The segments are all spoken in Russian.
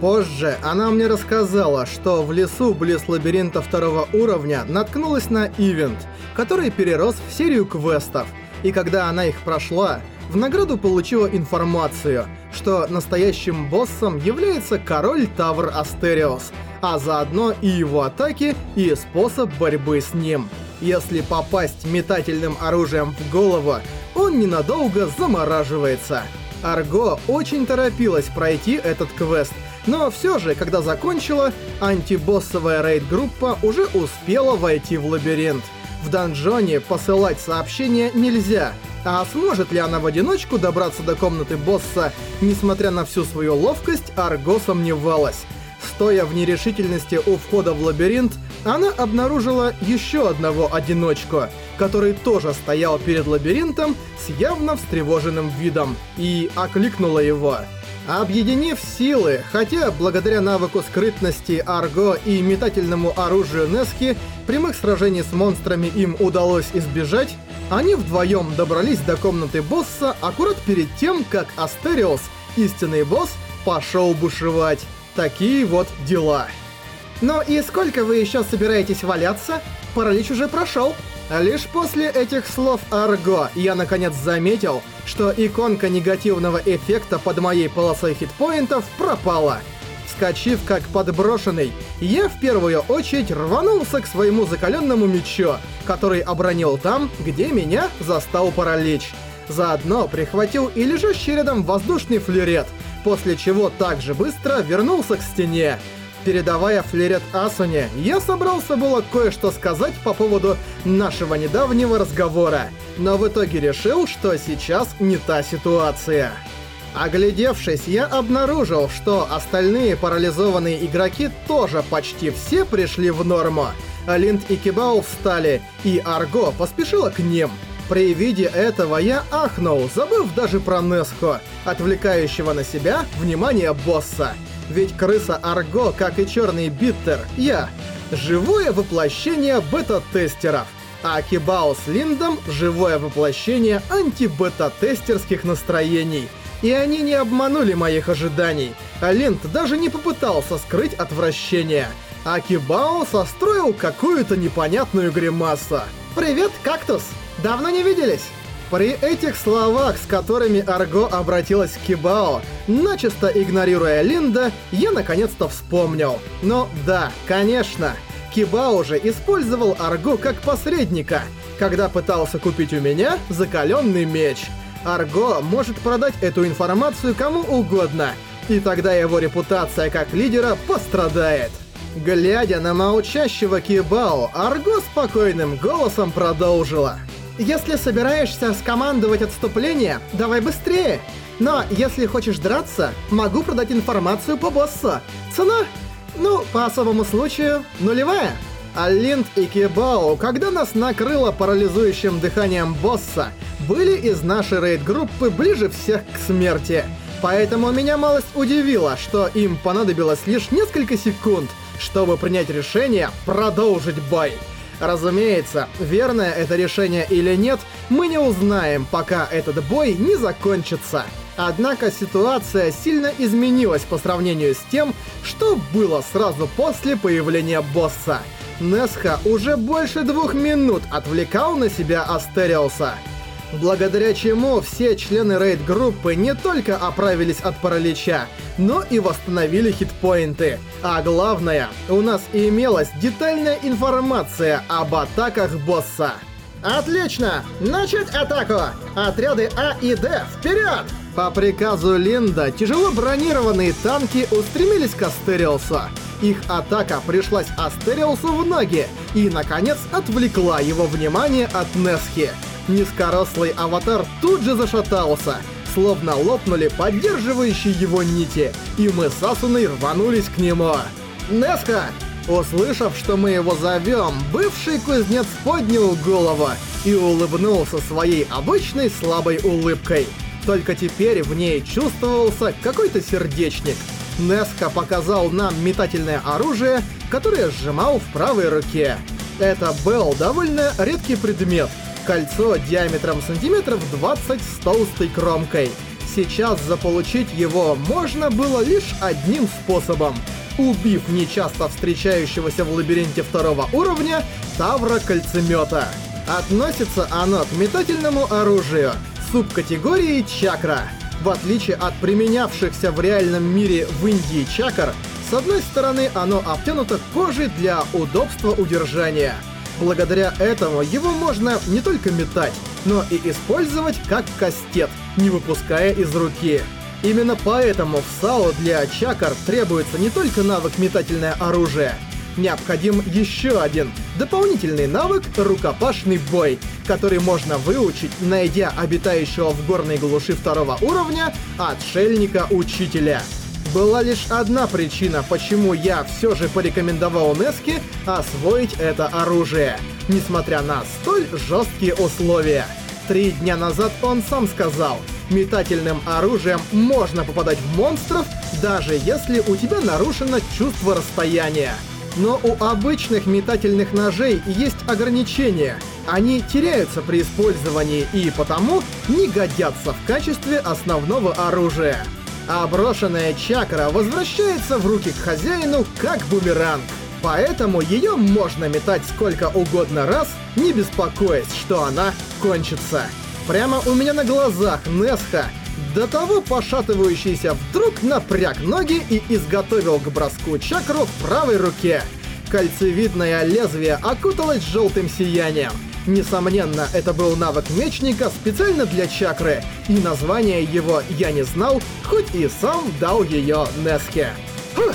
Позже она мне рассказала, что в лесу близ лабиринта второго уровня наткнулась на ивент, который перерос в серию квестов, и когда она их прошла, в награду получила информацию, что настоящим боссом является король Тавр Астериос, а заодно и его атаки, и способ борьбы с ним. Если попасть метательным оружием в голову, он ненадолго замораживается. Арго очень торопилась пройти этот квест, но все же, когда закончила, антибоссовая рейд-группа уже успела войти в лабиринт. В донжоне посылать сообщения нельзя, а сможет ли она в одиночку добраться до комнаты босса, несмотря на всю свою ловкость, Арго сомневалась. Стоя в нерешительности у входа в лабиринт, она обнаружила еще одного одиночку, который тоже стоял перед лабиринтом с явно встревоженным видом, и окликнула его. Объединив силы, хотя благодаря навыку скрытности Арго и метательному оружию Нески прямых сражений с монстрами им удалось избежать, они вдвоем добрались до комнаты босса аккурат перед тем, как Астериос, истинный босс, пошел бушевать. Такие вот дела. Ну и сколько вы еще собираетесь валяться? Паралич уже прошел. Лишь после этих слов Арго я наконец заметил, что иконка негативного эффекта под моей полосой хитпоинтов пропала. Вскочив как подброшенный, я в первую очередь рванулся к своему закаленному мечу, который обронил там, где меня застал паралич. Заодно прихватил и лежащий рядом воздушный флюрет, после чего также быстро вернулся к стене. Передавая флерет Асуне, я собрался было кое-что сказать по поводу нашего недавнего разговора, но в итоге решил, что сейчас не та ситуация. Оглядевшись, я обнаружил, что остальные парализованные игроки тоже почти все пришли в норму. Линд и Кибао встали, и Арго поспешила к ним. При виде этого я ахнул, забыв даже про Неско, отвлекающего на себя внимание босса. Ведь крыса Арго, как и черный биттер, я. Живое воплощение бета-тестеров. А Кибао с Линдом — живое воплощение анти-бета-тестерских настроений. И они не обманули моих ожиданий. А Линд даже не попытался скрыть отвращение. А Кибао состроил какую-то непонятную гримасу. «Привет, кактус! Давно не виделись!» При этих словах, с которыми Арго обратилась к Кибао, начисто игнорируя Линда, я наконец-то вспомнил. Но да, конечно, Кибао же использовал Арго как посредника, когда пытался купить у меня закаленный меч. Арго может продать эту информацию кому угодно, и тогда его репутация как лидера пострадает. Глядя на молчащего Кибао, Арго спокойным голосом продолжила. Если собираешься скомандовать отступление, давай быстрее. Но если хочешь драться, могу продать информацию по боссу. Цена? Ну, по особому случаю, нулевая. А Линд и Кибао, когда нас накрыло парализующим дыханием босса, были из нашей рейд-группы ближе всех к смерти. Поэтому меня малость удивило, что им понадобилось лишь несколько секунд, чтобы принять решение продолжить бой. Разумеется, верное это решение или нет, мы не узнаем, пока этот бой не закончится. Однако ситуация сильно изменилась по сравнению с тем, что было сразу после появления босса. Несха уже больше двух минут отвлекал на себя Астериуса благодаря чему все члены рейд-группы не только оправились от паралича, но и восстановили хитпоинты. А главное, у нас имелась детальная информация об атаках босса. Отлично! Начать атаку! Отряды А и Д, вперед! По приказу Линда, тяжело бронированные танки устремились к Астериусу. Их атака пришлась Астериусу в ноги и, наконец, отвлекла его внимание от Несхи. Низкорослый аватар тут же зашатался, словно лопнули поддерживающие его нити, и мы с Асуной рванулись к нему. «Неска!» Услышав, что мы его зовем, бывший кузнец поднял голову и улыбнулся своей обычной слабой улыбкой. Только теперь в ней чувствовался какой-то сердечник. Неска показал нам метательное оружие, которое сжимал в правой руке. Это был довольно редкий предмет — Кольцо диаметром сантиметров 20 с толстой кромкой. сейчас заполучить его можно было лишь одним способом убив нечасто встречающегося в лабиринте второго уровня Тавра Кольцемета. Относится оно к метательному оружию субкатегории чакра. В отличие от применявшихся в реальном мире в Индии чакр, с одной стороны оно обтянуто кожей для удобства удержания. Благодаря этому его можно не только метать, но и использовать как кастет, не выпуская из руки. Именно поэтому в САО для чакр требуется не только навык метательное оружие. Необходим еще один дополнительный навык рукопашный бой, который можно выучить, найдя обитающего в горной глуши второго уровня отшельника-учителя. Была лишь одна причина, почему я все же порекомендовал Неске освоить это оружие, несмотря на столь жесткие условия. Три дня назад он сам сказал, метательным оружием можно попадать в монстров, даже если у тебя нарушено чувство расстояния. Но у обычных метательных ножей есть ограничения. Они теряются при использовании и потому не годятся в качестве основного оружия. А брошенная чакра возвращается в руки к хозяину как бумеранг. Поэтому ее можно метать сколько угодно раз, не беспокоясь, что она кончится. Прямо у меня на глазах Несха, до того пошатывающийся, вдруг напряг ноги и изготовил к броску чакру в правой руке. Кольцевидное лезвие окуталось желтым сиянием. Несомненно, это был навык мечника специально для чакры, и название его я не знал, хоть и сам дал ее Неске. Фух.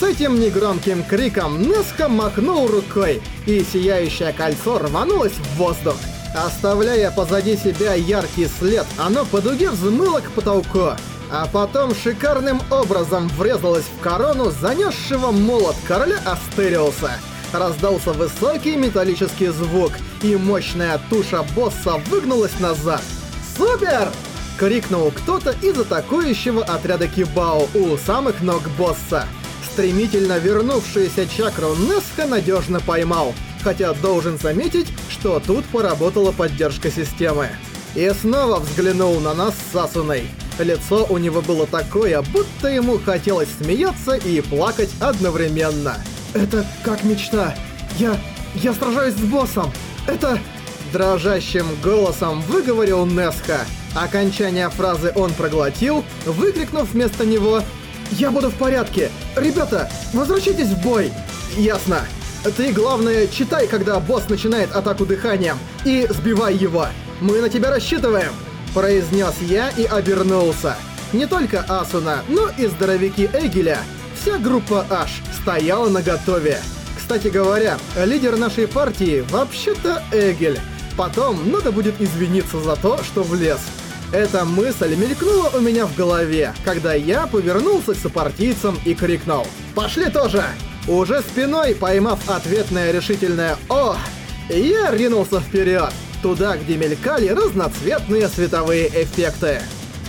С этим негромким криком Неска махнул рукой, и сияющее кольцо рванулось в воздух. Оставляя позади себя яркий след, оно по дуге взмыло к потолку, а потом шикарным образом врезалось в корону занесшего молот короля Астериуса. Раздался высокий металлический звук, и мощная туша босса выгнулась назад. «Супер!» — крикнул кто-то из атакующего отряда Кибао у самых ног босса. Стремительно вернувшуюся чакру Неска надежно поймал — хотя должен заметить, что тут поработала поддержка системы. И снова взглянул на нас с Сасуной. Лицо у него было такое, будто ему хотелось смеяться и плакать одновременно. «Это как мечта. Я... я сражаюсь с боссом. Это...» Дрожащим голосом выговорил Несха. Окончание фразы он проглотил, выкрикнув вместо него «Я буду в порядке! Ребята, возвращайтесь в бой!» «Ясно!» Ты, главное, читай, когда босс начинает атаку дыханием, и сбивай его. Мы на тебя рассчитываем!» Произнес я и обернулся. Не только Асуна, но и здоровяки Эгеля. Вся группа H стояла на готове. Кстати говоря, лидер нашей партии вообще-то Эгель. Потом надо будет извиниться за то, что влез. Эта мысль мелькнула у меня в голове, когда я повернулся к сопартийцам и крикнул «Пошли тоже!» Уже спиной поймав ответное решительное «О!», я ринулся вперед, туда, где мелькали разноцветные световые эффекты.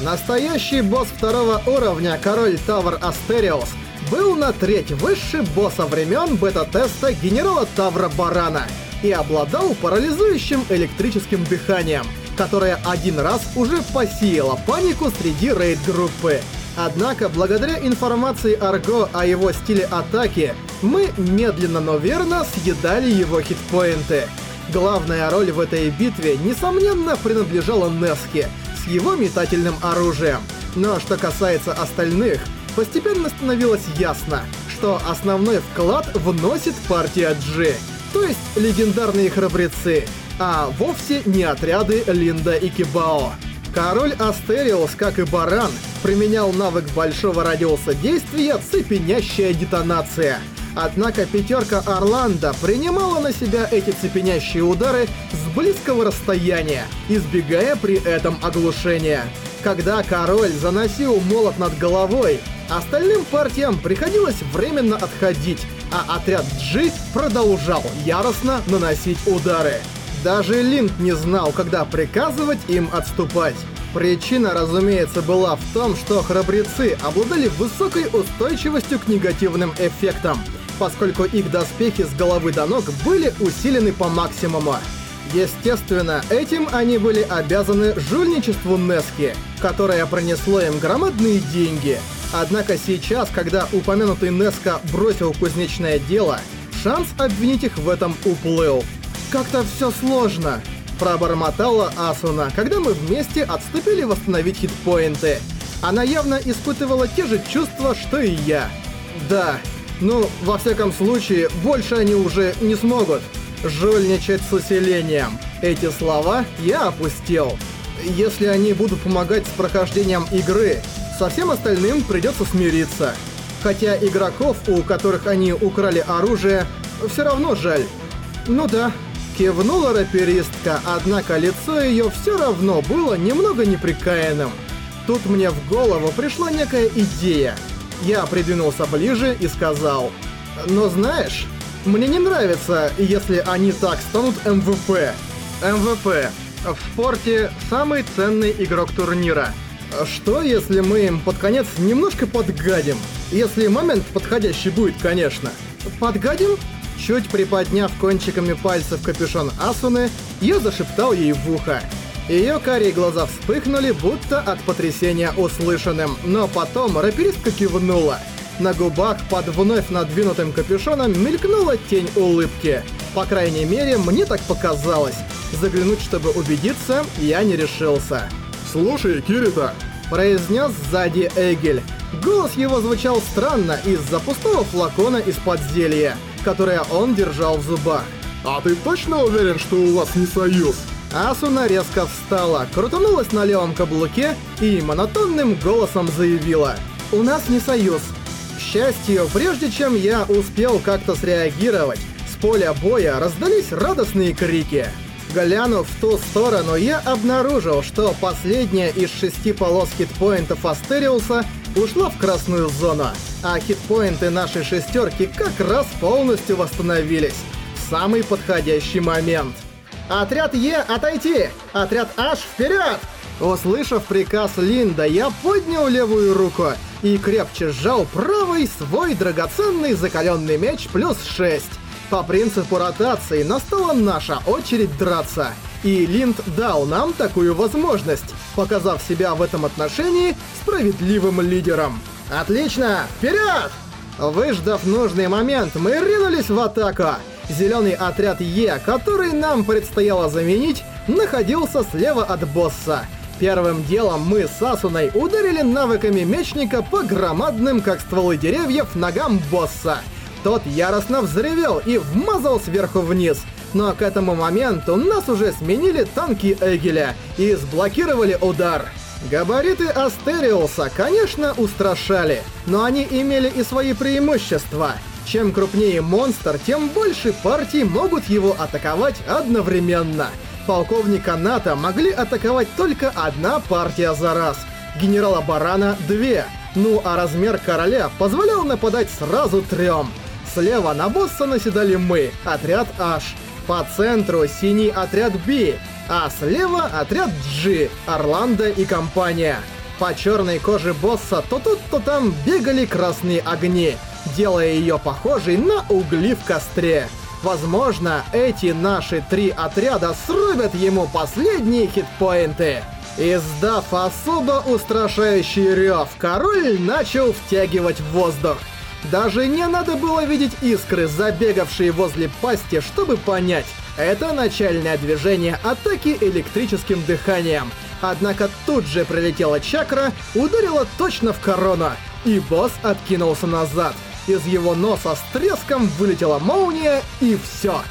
Настоящий босс второго уровня, король Тавр Астериус, был на треть выше босса времен бета-теста генерала Тавра Барана и обладал парализующим электрическим дыханием, которое один раз уже посеяло панику среди рейд-группы. Однако, благодаря информации Арго о его стиле атаки, мы медленно, но верно съедали его хитпоинты. Главная роль в этой битве, несомненно, принадлежала Неске с его метательным оружием. Но что касается остальных, постепенно становилось ясно, что основной вклад вносит партия G, то есть легендарные храбрецы, а вовсе не отряды Линда и Кибао. Король Астериус, как и Баран, применял навык большого радиуса действия «Цепенящая детонация». Однако пятерка Орландо принимала на себя эти цепенящие удары с близкого расстояния, избегая при этом оглушения. Когда король заносил молот над головой, остальным партиям приходилось временно отходить, а отряд G продолжал яростно наносить удары. Даже Линд не знал, когда приказывать им отступать. Причина, разумеется, была в том, что храбрецы обладали высокой устойчивостью к негативным эффектам, поскольку их доспехи с головы до ног были усилены по максимуму. Естественно, этим они были обязаны жульничеству Нески, которое пронесло им громадные деньги. Однако сейчас, когда упомянутый Неска бросил кузнечное дело, шанс обвинить их в этом уплыл. «Как-то все сложно», — пробормотала Асуна, когда мы вместе отступили восстановить хитпоинты. Она явно испытывала те же чувства, что и я. Да, ну, во всяком случае, больше они уже не смогут. Жульничать с усилением. Эти слова я опустил. Если они будут помогать с прохождением игры, со всем остальным придется смириться. Хотя игроков, у которых они украли оружие, все равно жаль. Ну да, кивнула раперистка, однако лицо ее все равно было немного неприкаянным. Тут мне в голову пришла некая идея. Я придвинулся ближе и сказал, «Но знаешь, мне не нравится, если они так станут МВП. МВП. В спорте самый ценный игрок турнира. Что, если мы им под конец немножко подгадим? Если момент подходящий будет, конечно. Подгадим? Чуть приподняв кончиками пальцев капюшон Асуны, я зашептал ей в ухо. Ее карие глаза вспыхнули, будто от потрясения услышанным, но потом раперистка кивнула — на губах под вновь надвинутым капюшоном мелькнула тень улыбки. По крайней мере, мне так показалось. Заглянуть, чтобы убедиться, я не решился. «Слушай, Кирита!» произнес сзади Эгель. Голос его звучал странно из-за пустого флакона из-под зелья, которое он держал в зубах. «А ты точно уверен, что у вас не союз?» Асуна резко встала, крутанулась на левом каблуке и монотонным голосом заявила «У нас не союз, к счастью, прежде чем я успел как-то среагировать, с поля боя раздались радостные крики. Глянув в ту сторону, я обнаружил, что последняя из шести полос хитпоинтов Астериуса ушла в красную зону, а хитпоинты нашей шестерки как раз полностью восстановились в самый подходящий момент. «Отряд Е, отойти! Отряд H, вперед!» Услышав приказ Линда, я поднял левую руку и крепче сжал правый свой драгоценный закаленный меч плюс 6. По принципу ротации настала наша очередь драться. И Линд дал нам такую возможность, показав себя в этом отношении справедливым лидером. Отлично! Вперед! Выждав нужный момент, мы ринулись в атаку. Зеленый отряд Е, который нам предстояло заменить, находился слева от босса. Первым делом мы с Асуной ударили навыками мечника по громадным, как стволы деревьев, ногам босса. Тот яростно взревел и вмазал сверху вниз. Но к этому моменту нас уже сменили танки Эгеля и сблокировали удар. Габариты Астериуса, конечно, устрашали, но они имели и свои преимущества. Чем крупнее монстр, тем больше партий могут его атаковать одновременно полковника НАТО могли атаковать только одна партия за раз, генерала Барана — две, ну а размер короля позволял нападать сразу трем. Слева на босса наседали мы, отряд H, по центру синий отряд B, а слева отряд G, Орландо и компания. По черной коже босса то тут, то там бегали красные огни, делая ее похожей на угли в костре. Возможно, эти наши три отряда срубят ему последние хитпоинты. Издав особо устрашающий рев, король начал втягивать воздух. Даже не надо было видеть искры, забегавшие возле пасти, чтобы понять. Это начальное движение атаки электрическим дыханием. Однако тут же прилетела чакра, ударила точно в корону, и босс откинулся назад. Из его носа с треском вылетела молния, и все.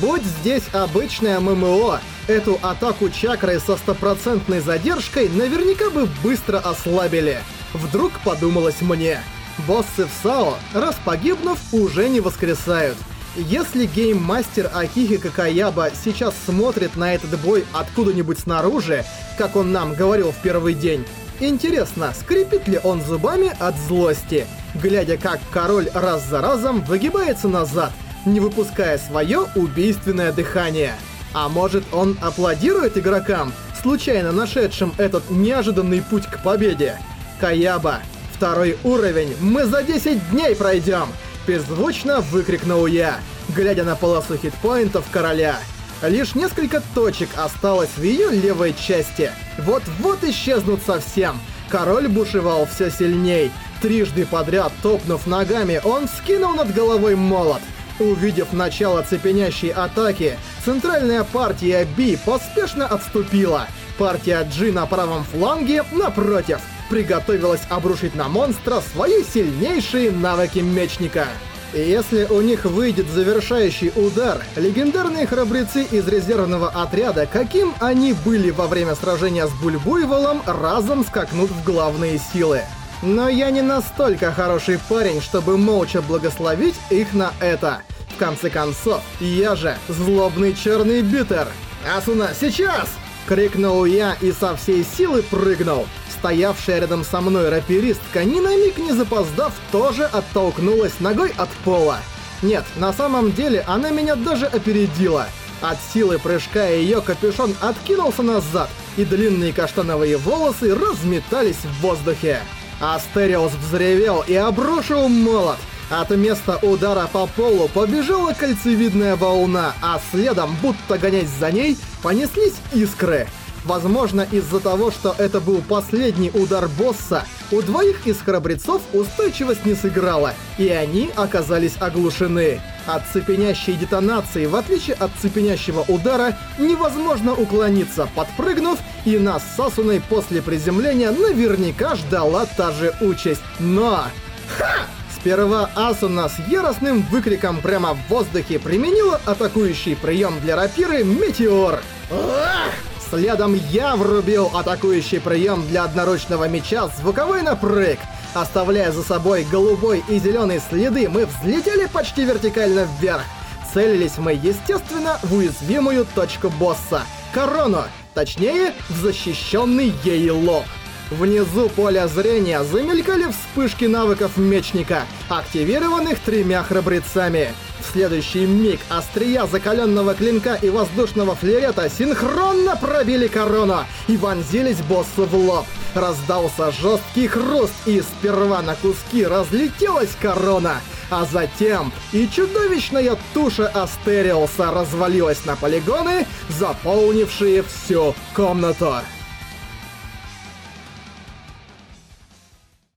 Будь здесь обычное ММО, эту атаку чакры со стопроцентной задержкой наверняка бы быстро ослабили. Вдруг подумалось мне. Боссы в САО, раз погибнув, уже не воскресают. Если гейммастер Акихи Какаяба сейчас смотрит на этот бой откуда-нибудь снаружи, как он нам говорил в первый день, интересно, скрипит ли он зубами от злости? глядя как король раз за разом выгибается назад, не выпуская свое убийственное дыхание. А может он аплодирует игрокам, случайно нашедшим этот неожиданный путь к победе? Каяба, второй уровень, мы за 10 дней пройдем! Беззвучно выкрикнул я, глядя на полосу хитпоинтов короля. Лишь несколько точек осталось в ее левой части. Вот-вот исчезнут совсем. Король бушевал все сильней. Трижды подряд, топнув ногами, он скинул над головой молот. Увидев начало цепенящей атаки, центральная партия Би поспешно отступила. Партия G на правом фланге, напротив, приготовилась обрушить на монстра свои сильнейшие навыки мечника. И если у них выйдет завершающий удар, легендарные храбрецы из резервного отряда, каким они были во время сражения с Бульбуйволом, разом скакнут в главные силы. Но я не настолько хороший парень, чтобы молча благословить их на это. В конце концов, я же злобный черный битер. «Асуна, сейчас!» — крикнул я и со всей силы прыгнул. Стоявшая рядом со мной раперистка, ни на миг не запоздав, тоже оттолкнулась ногой от пола. Нет, на самом деле она меня даже опередила. От силы прыжка ее капюшон откинулся назад, и длинные каштановые волосы разметались в воздухе. Астериус взревел и обрушил молот. От места удара по полу побежала кольцевидная волна, а следом, будто гонясь за ней, понеслись искры. Возможно, из-за того, что это был последний удар босса, у двоих из храбрецов устойчивость не сыграла, и они оказались оглушены. От цепенящей детонации, в отличие от цепенящего удара, невозможно уклониться, подпрыгнув, и нас Сасуной после приземления наверняка ждала та же участь. Но... Ха! Сперва Асуна с яростным выкриком прямо в воздухе применила атакующий прием для рапиры «Метеор». Ах! Следом я врубил атакующий прием для одноручного меча «Звуковой напрыг». Оставляя за собой голубой и зеленый следы, мы взлетели почти вертикально вверх. Целились мы, естественно, в уязвимую точку босса — корону, точнее, в защищенный ей лоб. Внизу поля зрения замелькали вспышки навыков мечника, активированных тремя храбрецами. В следующий миг острия закаленного клинка и воздушного флерета синхронно пробили корону и вонзились боссу в лоб. Раздался жесткий хруст, и сперва на куски разлетелась корона, а затем и чудовищная туша Астериуса развалилась на полигоны, заполнившие всю комнату.